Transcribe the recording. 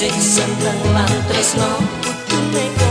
sing seneng lan tresno kudune kok